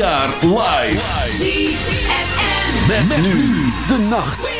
jaar live. ZFM. Met, met nu de nacht.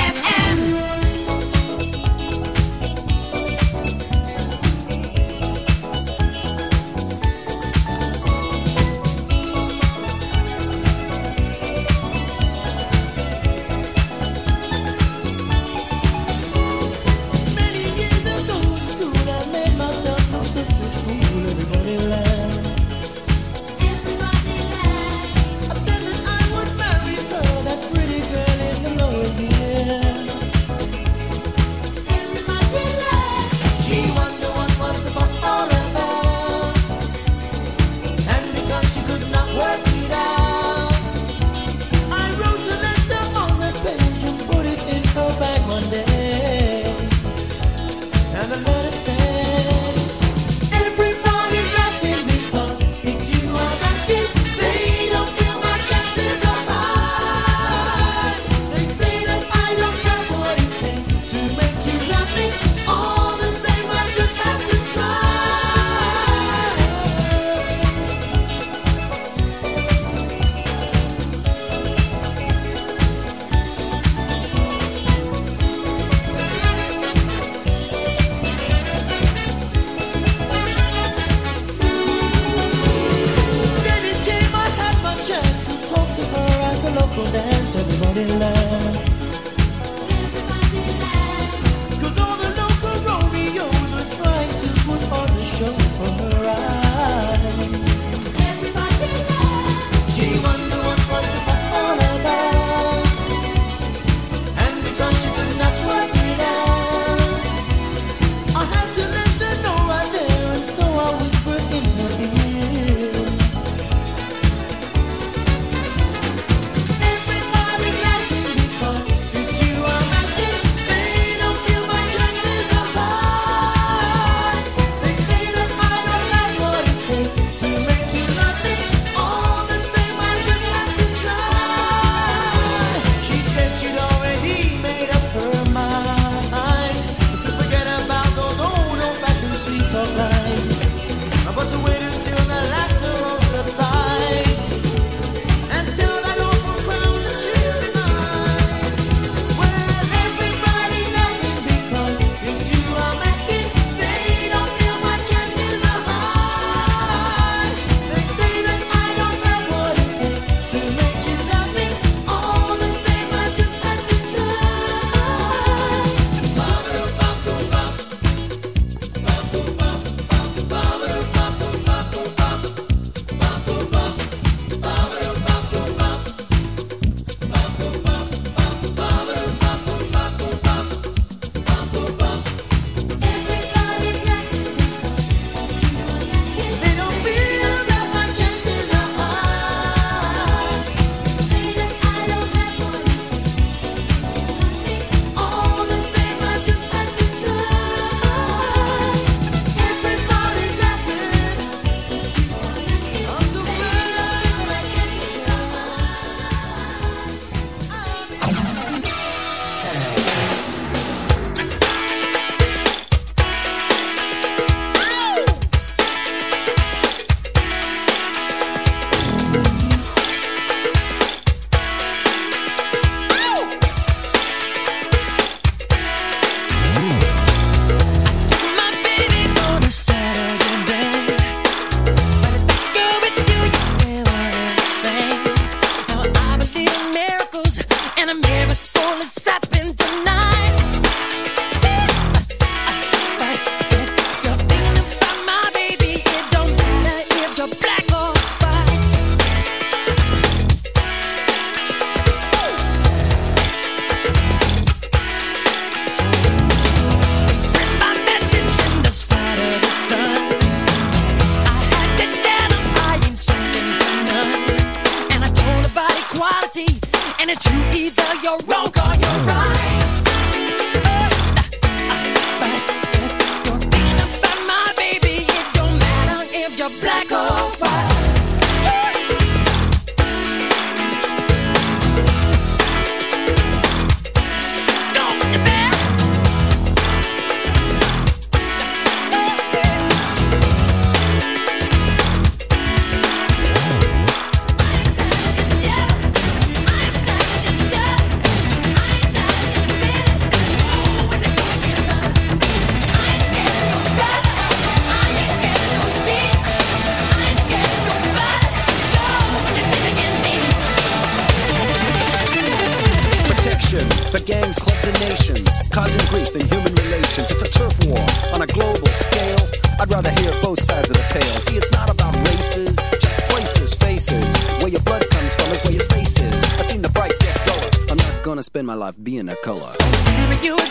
spend my life being a color.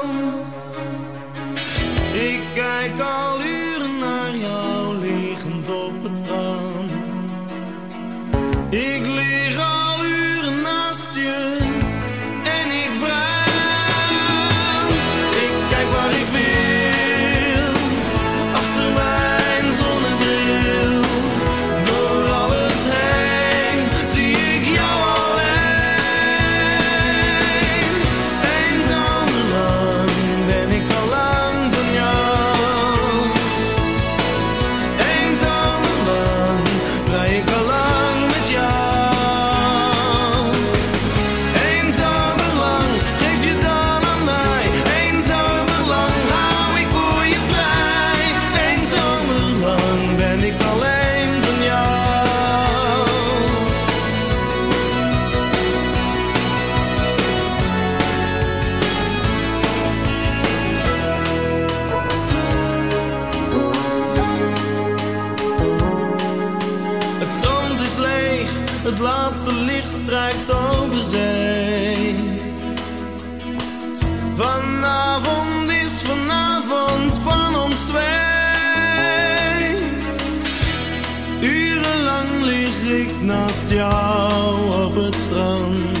go op strand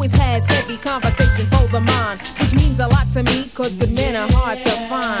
heavy conversation for the mind, which means a lot to me, cause good men are hard to find.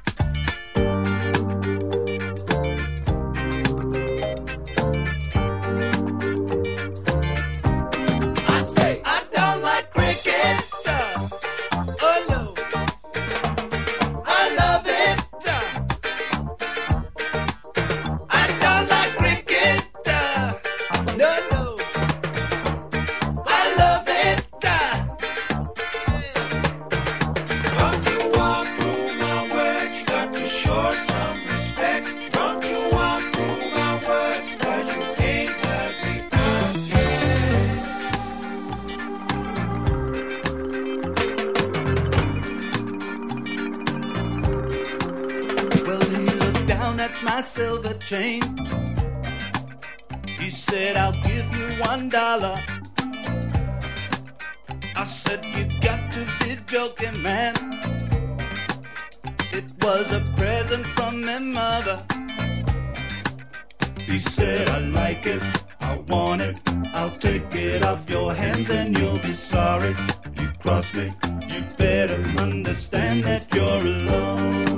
Sorry you crossed me. You better understand that you're alone.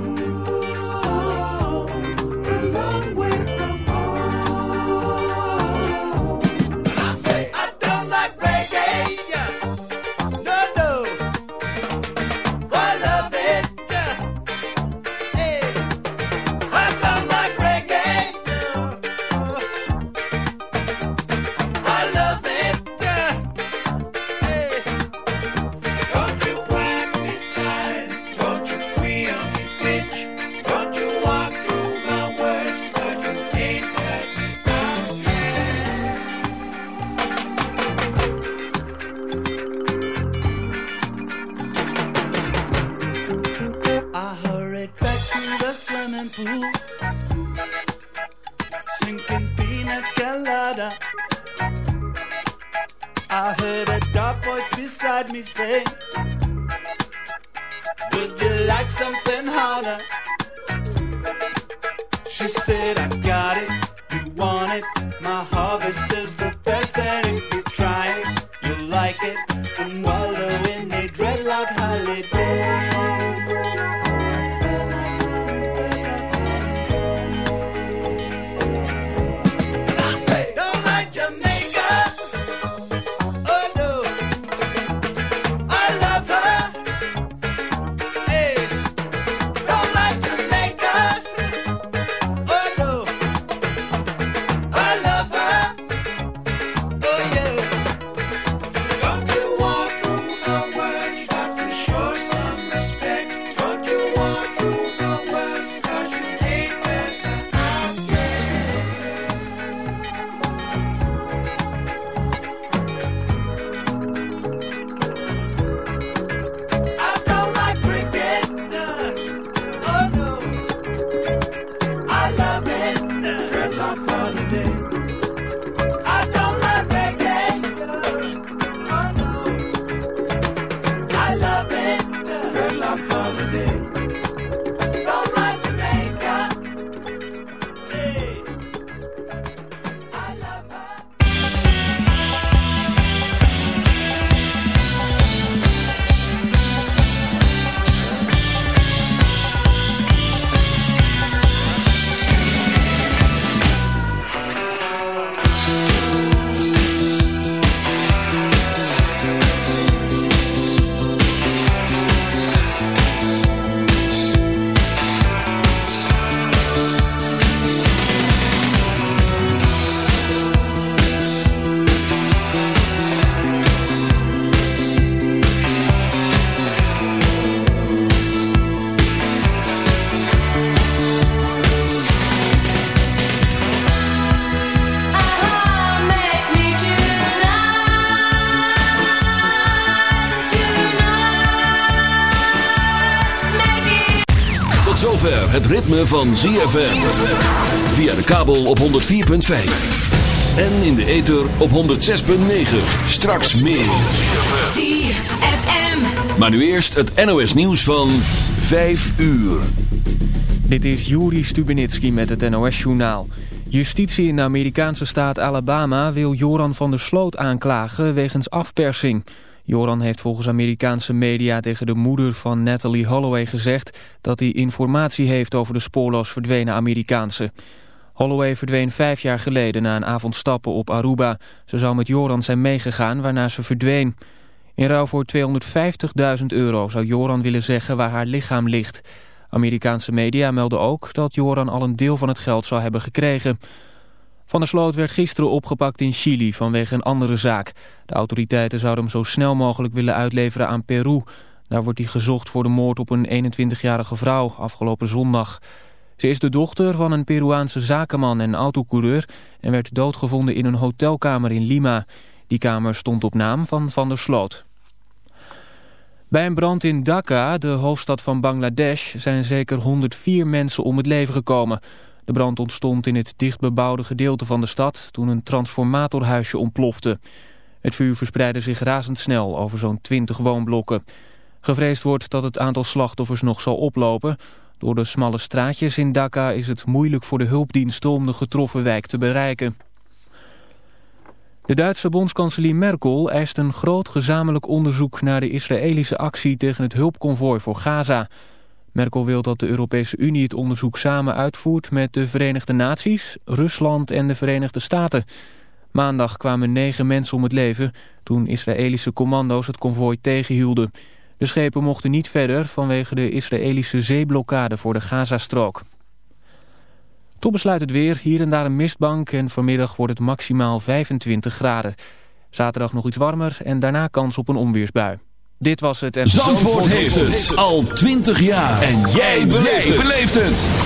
Ritme van ZFM. Via de kabel op 104.5. En in de ether op 106.9. Straks meer. ZFM. Maar nu eerst het NOS nieuws van 5 uur. Dit is Juri Stubenitski met het NOS-journaal. Justitie in de Amerikaanse staat Alabama wil Joran van der Sloot aanklagen wegens afpersing. Joran heeft volgens Amerikaanse media tegen de moeder van Natalie Holloway gezegd... dat hij informatie heeft over de spoorloos verdwenen Amerikaanse. Holloway verdween vijf jaar geleden na een avond stappen op Aruba. Ze zou met Joran zijn meegegaan, waarna ze verdween. In ruil voor 250.000 euro zou Joran willen zeggen waar haar lichaam ligt... Amerikaanse media melden ook dat Joran al een deel van het geld zou hebben gekregen. Van der Sloot werd gisteren opgepakt in Chili vanwege een andere zaak. De autoriteiten zouden hem zo snel mogelijk willen uitleveren aan Peru. Daar wordt hij gezocht voor de moord op een 21-jarige vrouw afgelopen zondag. Ze is de dochter van een Peruaanse zakenman en autocoureur... en werd doodgevonden in een hotelkamer in Lima. Die kamer stond op naam van Van der Sloot. Bij een brand in Dhaka, de hoofdstad van Bangladesh, zijn zeker 104 mensen om het leven gekomen. De brand ontstond in het dichtbebouwde gedeelte van de stad toen een transformatorhuisje ontplofte. Het vuur verspreidde zich razendsnel over zo'n 20 woonblokken. Gevreesd wordt dat het aantal slachtoffers nog zal oplopen. Door de smalle straatjes in Dhaka is het moeilijk voor de hulpdiensten om de getroffen wijk te bereiken. De Duitse bondskanselier Merkel eist een groot gezamenlijk onderzoek naar de Israëlische actie tegen het hulpconvooi voor Gaza. Merkel wil dat de Europese Unie het onderzoek samen uitvoert met de Verenigde Naties, Rusland en de Verenigde Staten. Maandag kwamen negen mensen om het leven toen Israëlische commando's het konvooi tegenhielden. De schepen mochten niet verder vanwege de Israëlische zeeblokkade voor de Gazastrook. Tot besluit het weer, hier en daar een mistbank en vanmiddag wordt het maximaal 25 graden. Zaterdag nog iets warmer en daarna kans op een onweersbui. Dit was het en... Zandvoort heeft het al 20 jaar. En jij beleeft het.